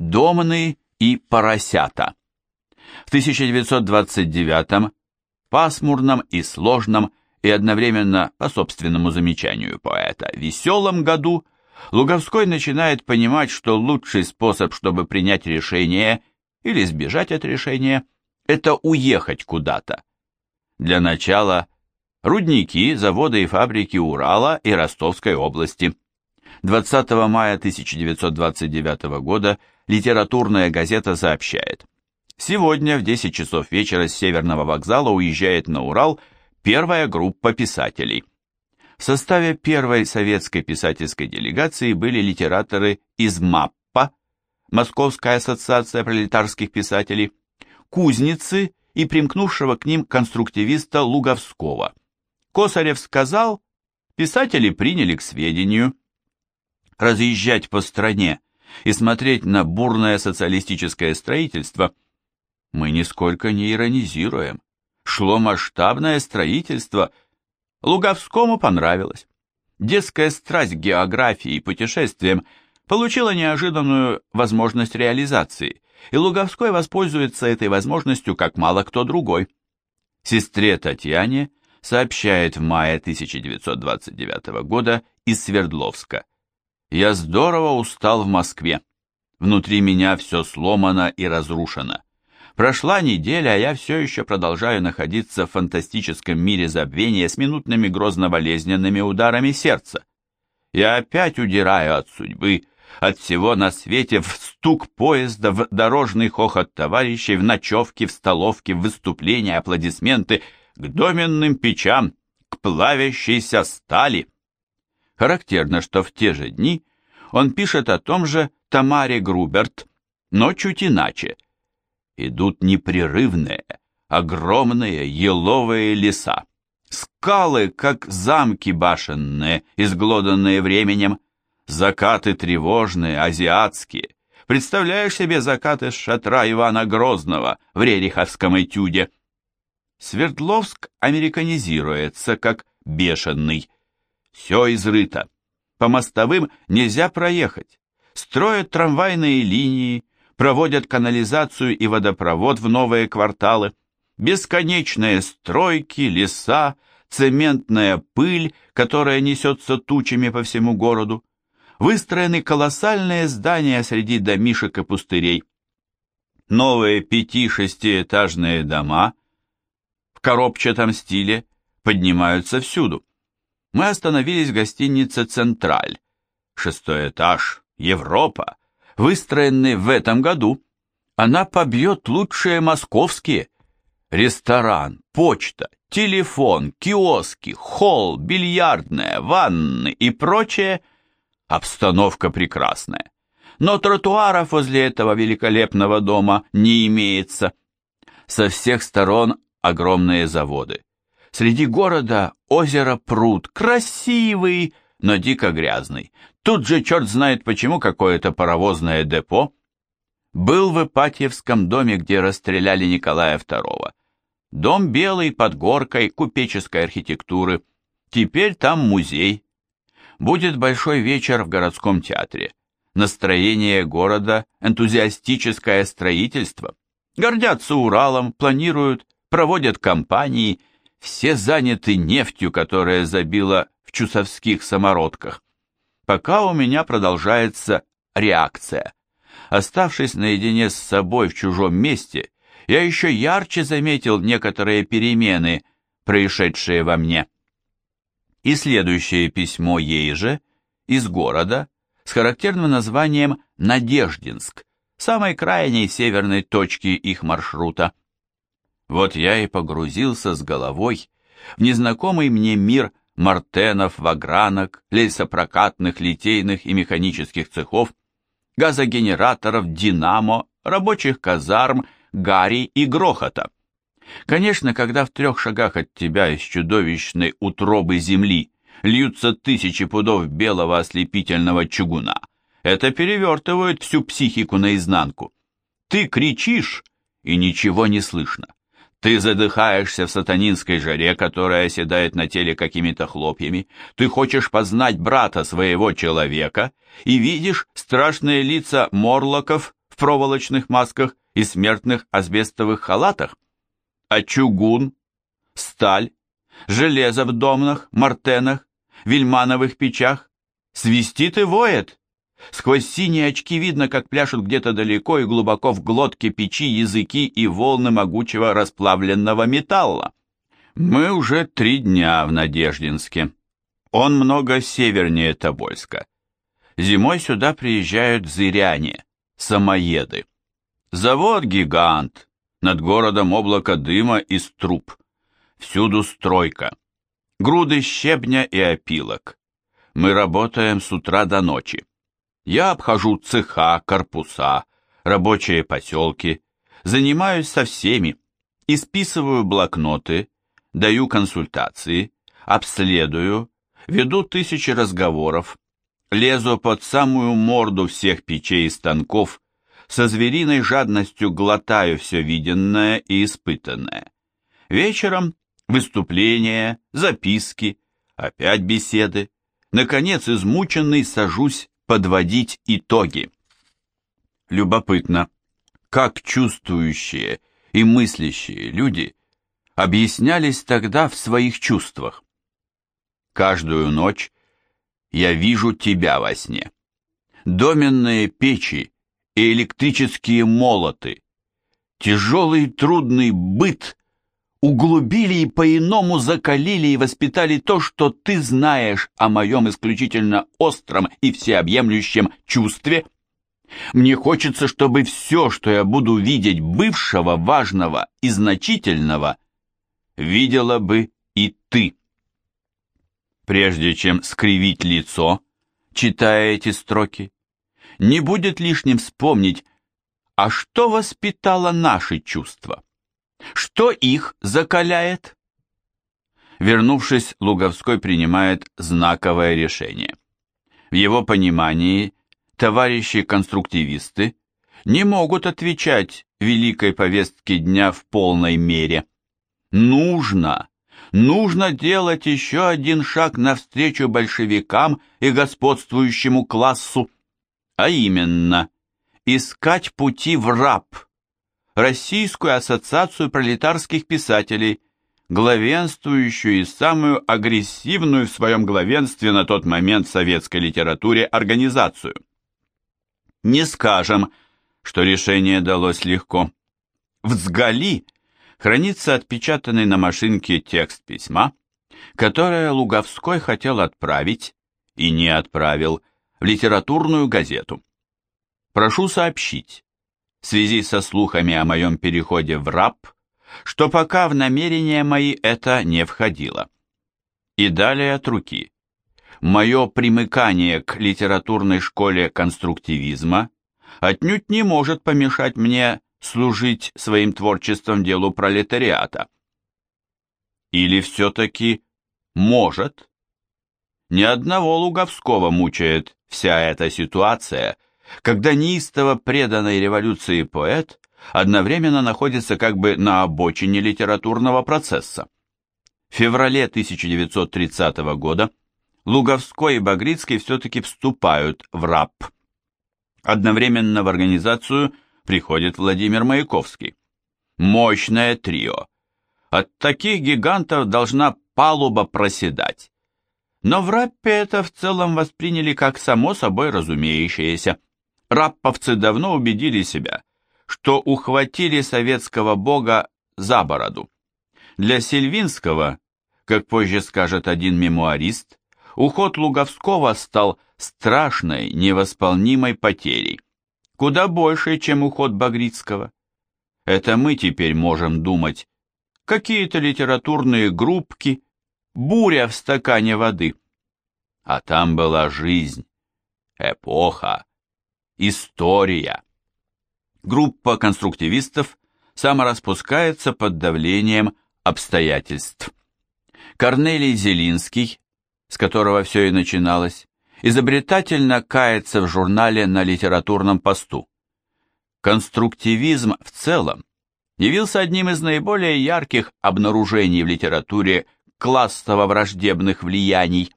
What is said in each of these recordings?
Домны и поросята. В 1929 пасмурном и сложном и одновременно, по собственному замечанию поэта, веселом году Луговской начинает понимать, что лучший способ, чтобы принять решение или сбежать от решения, это уехать куда-то. Для начала рудники, заводы и фабрики Урала и Ростовской области. 20 мая 1929 года литературная газета сообщает. Сегодня в 10 часов вечера с Северного вокзала уезжает на Урал первая группа писателей. В составе первой советской писательской делегации были литераторы из МАППа, Московская ассоциация пролетарских писателей, Кузницы и примкнувшего к ним конструктивиста Луговского. Косарев сказал, писатели приняли к сведению. Разъезжать по стране и смотреть на бурное социалистическое строительство мы нисколько не иронизируем. Шло масштабное строительство – Луговскому понравилось. Детская страсть к географии и путешествиям получила неожиданную возможность реализации, и Луговской воспользуется этой возможностью как мало кто другой. Сестре Татьяне сообщает в мае 1929 года из Свердловска. «Я здорово устал в Москве. Внутри меня все сломано и разрушено. Прошла неделя, а я все еще продолжаю находиться в фантастическом мире забвения с минутными грозно-болезненными ударами сердца. Я опять удираю от судьбы, от всего на свете, в стук поезда, в дорожный хохот товарищей, в ночевки, в столовки, в выступления, аплодисменты, к доменным печам, к плавящейся стали. Характерно, что в те же дни он пишет о том же Тамаре Груберт, но чуть иначе – идут непрерывные, огромные еловые леса. Скалы, как замки башенные, изглоданные временем, закаты тревожные, азиатские. Представляешь себе закаты с шатра Ивана Грозного в Рериховском этюде? Свердловск американизируется, как бешеный. Все изрыто. По мостовым нельзя проехать. Строят трамвайные линии, проводят канализацию и водопровод в новые кварталы, бесконечные стройки, леса, цементная пыль, которая несется тучами по всему городу, выстроены колоссальные здания среди домишек и пустырей. Новые пяти-шестиэтажные дома в коробчатом стиле поднимаются всюду. Мы остановились в гостинице «Централь». Шестой этаж, Европа, выстроенный в этом году, она побьет лучшие московские. Ресторан, почта, телефон, киоски, холл, бильярдная, ванны и прочее. Обстановка прекрасная. Но тротуаров возле этого великолепного дома не имеется. Со всех сторон огромные заводы. Среди города озеро пруд, красивый, но дико грязный. Тут же черт знает почему какое-то паровозное депо. Был в Ипатьевском доме, где расстреляли Николая II. Дом белый, под горкой, купеческой архитектуры. Теперь там музей. Будет большой вечер в городском театре. Настроение города, энтузиастическое строительство. Гордятся Уралом, планируют, проводят кампании. Все заняты нефтью, которая забила в чусовских самородках пока у меня продолжается реакция. Оставшись наедине с собой в чужом месте, я еще ярче заметил некоторые перемены, происшедшие во мне. И следующее письмо ей же, из города, с характерным названием Надеждинск, самой крайней северной точки их маршрута. Вот я и погрузился с головой в незнакомый мне мир мартенов, вагранок, лесопрокатных, литейных и механических цехов, газогенераторов, динамо, рабочих казарм, гари и грохота. Конечно, когда в трех шагах от тебя из чудовищной утробы земли льются тысячи пудов белого ослепительного чугуна, это перевертывает всю психику наизнанку. Ты кричишь, и ничего не слышно. Ты задыхаешься в сатанинской жаре, которая оседает на теле какими-то хлопьями. Ты хочешь познать брата своего человека и видишь страшные лица морлоков в проволочных масках и смертных асбестовых халатах, а чугун, сталь, железо в домнах, мартенах, вильмановых печах свистит и воет. Сквозь синие очки видно, как пляшут где-то далеко и глубоко в глотке печи языки и волны могучего расплавленного металла. Мы уже три дня в Надеждинске. Он много севернее Тобольска. Зимой сюда приезжают зыряне, самоеды. Завод-гигант, над городом облако дыма из труб. Всюду стройка. Груды щебня и опилок. Мы работаем с утра до ночи. Я обхожу цеха, корпуса, рабочие поселки, занимаюсь со всеми, исписываю блокноты, даю консультации, обследую, веду тысячи разговоров, лезу под самую морду всех печей и станков, со звериной жадностью глотаю все виденное и испытанное. Вечером выступления, записки, опять беседы. Наконец, измученный, сажусь подводить итоги. Любопытно, как чувствующие и мыслящие люди объяснялись тогда в своих чувствах. Каждую ночь я вижу тебя во сне. Доменные печи и электрические молоты, тяжелый трудный быт углубили и по-иному закалили и воспитали то, что ты знаешь о моем исключительно остром и всеобъемлющем чувстве. Мне хочется, чтобы все, что я буду видеть бывшего, важного и значительного, видела бы и ты. Прежде чем скривить лицо, читая эти строки, не будет лишним вспомнить, а что воспитало наши чувства. Что их закаляет? Вернувшись, Луговской принимает знаковое решение. В его понимании товарищи-конструктивисты не могут отвечать великой повестке дня в полной мере. Нужно, нужно делать еще один шаг навстречу большевикам и господствующему классу, а именно, искать пути в раб – Российскую ассоциацию пролетарских писателей, главенствующую и самую агрессивную в своем главенстве на тот момент в советской литературе организацию. Не скажем, что решение далось легко. В Сгали хранится отпечатанный на машинке текст письма, которое Луговской хотел отправить и не отправил в литературную газету. Прошу сообщить, в связи со слухами о моем переходе в раб, что пока в намерения мои это не входило. И далее от руки. Мое примыкание к литературной школе конструктивизма отнюдь не может помешать мне служить своим творчеством делу пролетариата. Или все-таки может? Ни одного Луговского мучает вся эта ситуация – когда неистово преданный революции поэт одновременно находится как бы на обочине литературного процесса. В феврале 1930 года Луговской и Багрицкий все-таки вступают в РАП. Одновременно в организацию приходит Владимир Маяковский. Мощное трио. От таких гигантов должна палуба проседать. Но в РАПе это в целом восприняли как само собой разумеющееся – рапповцы давно убедили себя, что ухватили советского бога за бороду. Для Сильвинского, как позже скажет один мемуарист, уход Луговского стал страшной, невосполнимой потерей, куда большей, чем уход Багрицкого. Это мы теперь можем думать. Какие-то литературные группки, буря в стакане воды. А там была жизнь, эпоха, История. Группа конструктивистов самораспускается под давлением обстоятельств. Корнелий Зелинский, с которого все и начиналось, изобретательно кается в журнале на литературном посту. Конструктивизм в целом явился одним из наиболее ярких обнаружений в литературе классово-враждебных влияний.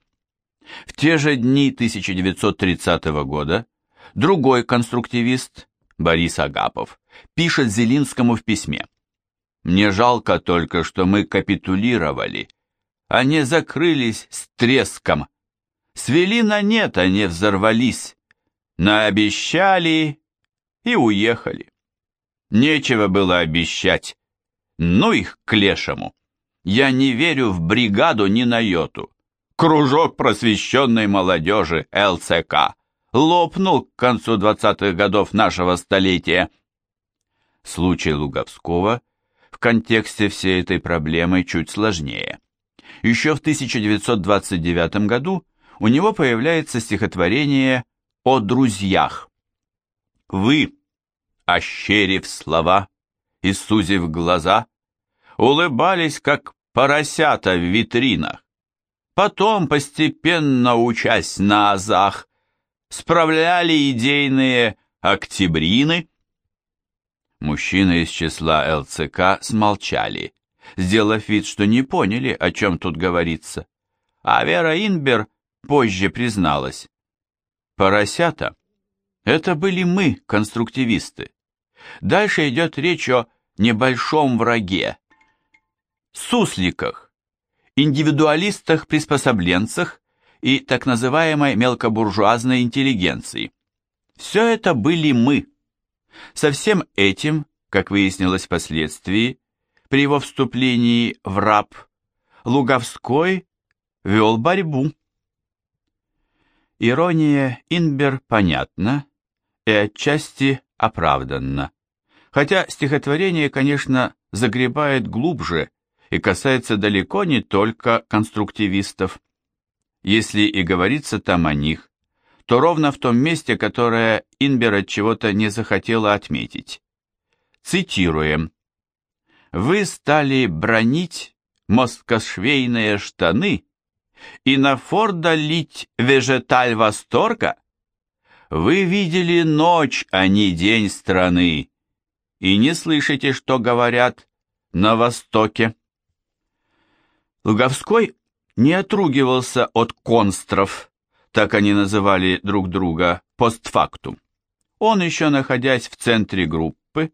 В те же дни 1930 года другой конструктивист, Борис Агапов, пишет Зелинскому в письме. «Мне жалко только, что мы капитулировали, а не закрылись с треском. Свели на нет, а не взорвались. Наобещали и уехали. Нечего было обещать. Ну их к лешему. Я не верю в бригаду ни на йоту. Кружок просвещенной молодежи ЛЦК лопнул к концу 20-х годов нашего столетия. Случай Луговского в контексте всей этой проблемы чуть сложнее. Еще в 1929 году у него появляется стихотворение «О друзьях». Вы, ощерив слова и сузив глаза, улыбались, как поросята в витринах. Потом, постепенно учась на азах, справляли идейные октябрины. Мужчины из числа ЛЦК смолчали, сделав вид, что не поняли, о чем тут говорится. А Вера Инбер позже призналась. Поросята — это были мы, конструктивисты. Дальше идет речь о небольшом враге, сусликах, индивидуалистах-приспособленцах и так называемой мелкобуржуазной интеллигенции. Все это были мы. Со всем этим, как выяснилось впоследствии, при его вступлении в РАП, Луговской вел борьбу. Ирония Инбер понятна и отчасти оправданна, хотя стихотворение, конечно, загребает глубже и касается далеко не только конструктивистов. Если и говорится там о них, то ровно в том месте, которое Инбер от чего-то не захотела отметить. Цитируем. «Вы стали бронить москошвейные штаны и на Форда лить вежеталь восторга? Вы видели ночь, а не день страны, и не слышите, что говорят на Востоке». Луговской не отругивался от констров, так они называли друг друга постфактум. Он, еще находясь в центре группы,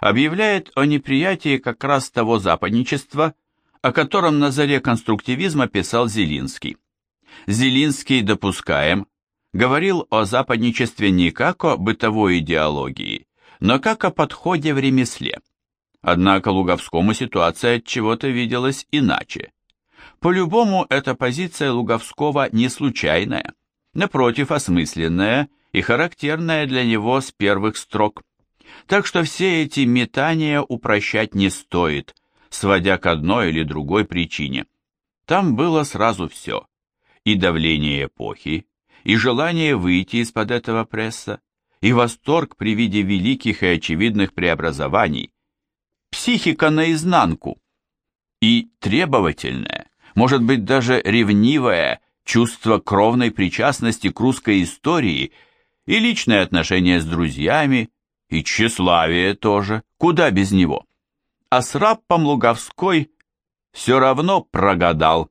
объявляет о неприятии как раз того западничества, о котором на заре конструктивизма писал Зелинский. Зелинский, допускаем, говорил о западничестве не как о бытовой идеологии, но как о подходе в ремесле. Однако Луговскому ситуация от чего-то виделась иначе. По-любому, эта позиция Луговского не случайная, напротив, осмысленная и характерная для него с первых строк. Так что все эти метания упрощать не стоит, сводя к одной или другой причине. Там было сразу все. И давление эпохи, и желание выйти из-под этого пресса, и восторг при виде великих и очевидных преобразований, психика наизнанку, и требовательное, может быть даже ревнивое чувство кровной причастности к русской истории и личное отношение с друзьями, и тщеславие тоже, куда без него. А с Раппом Луговской все равно прогадал.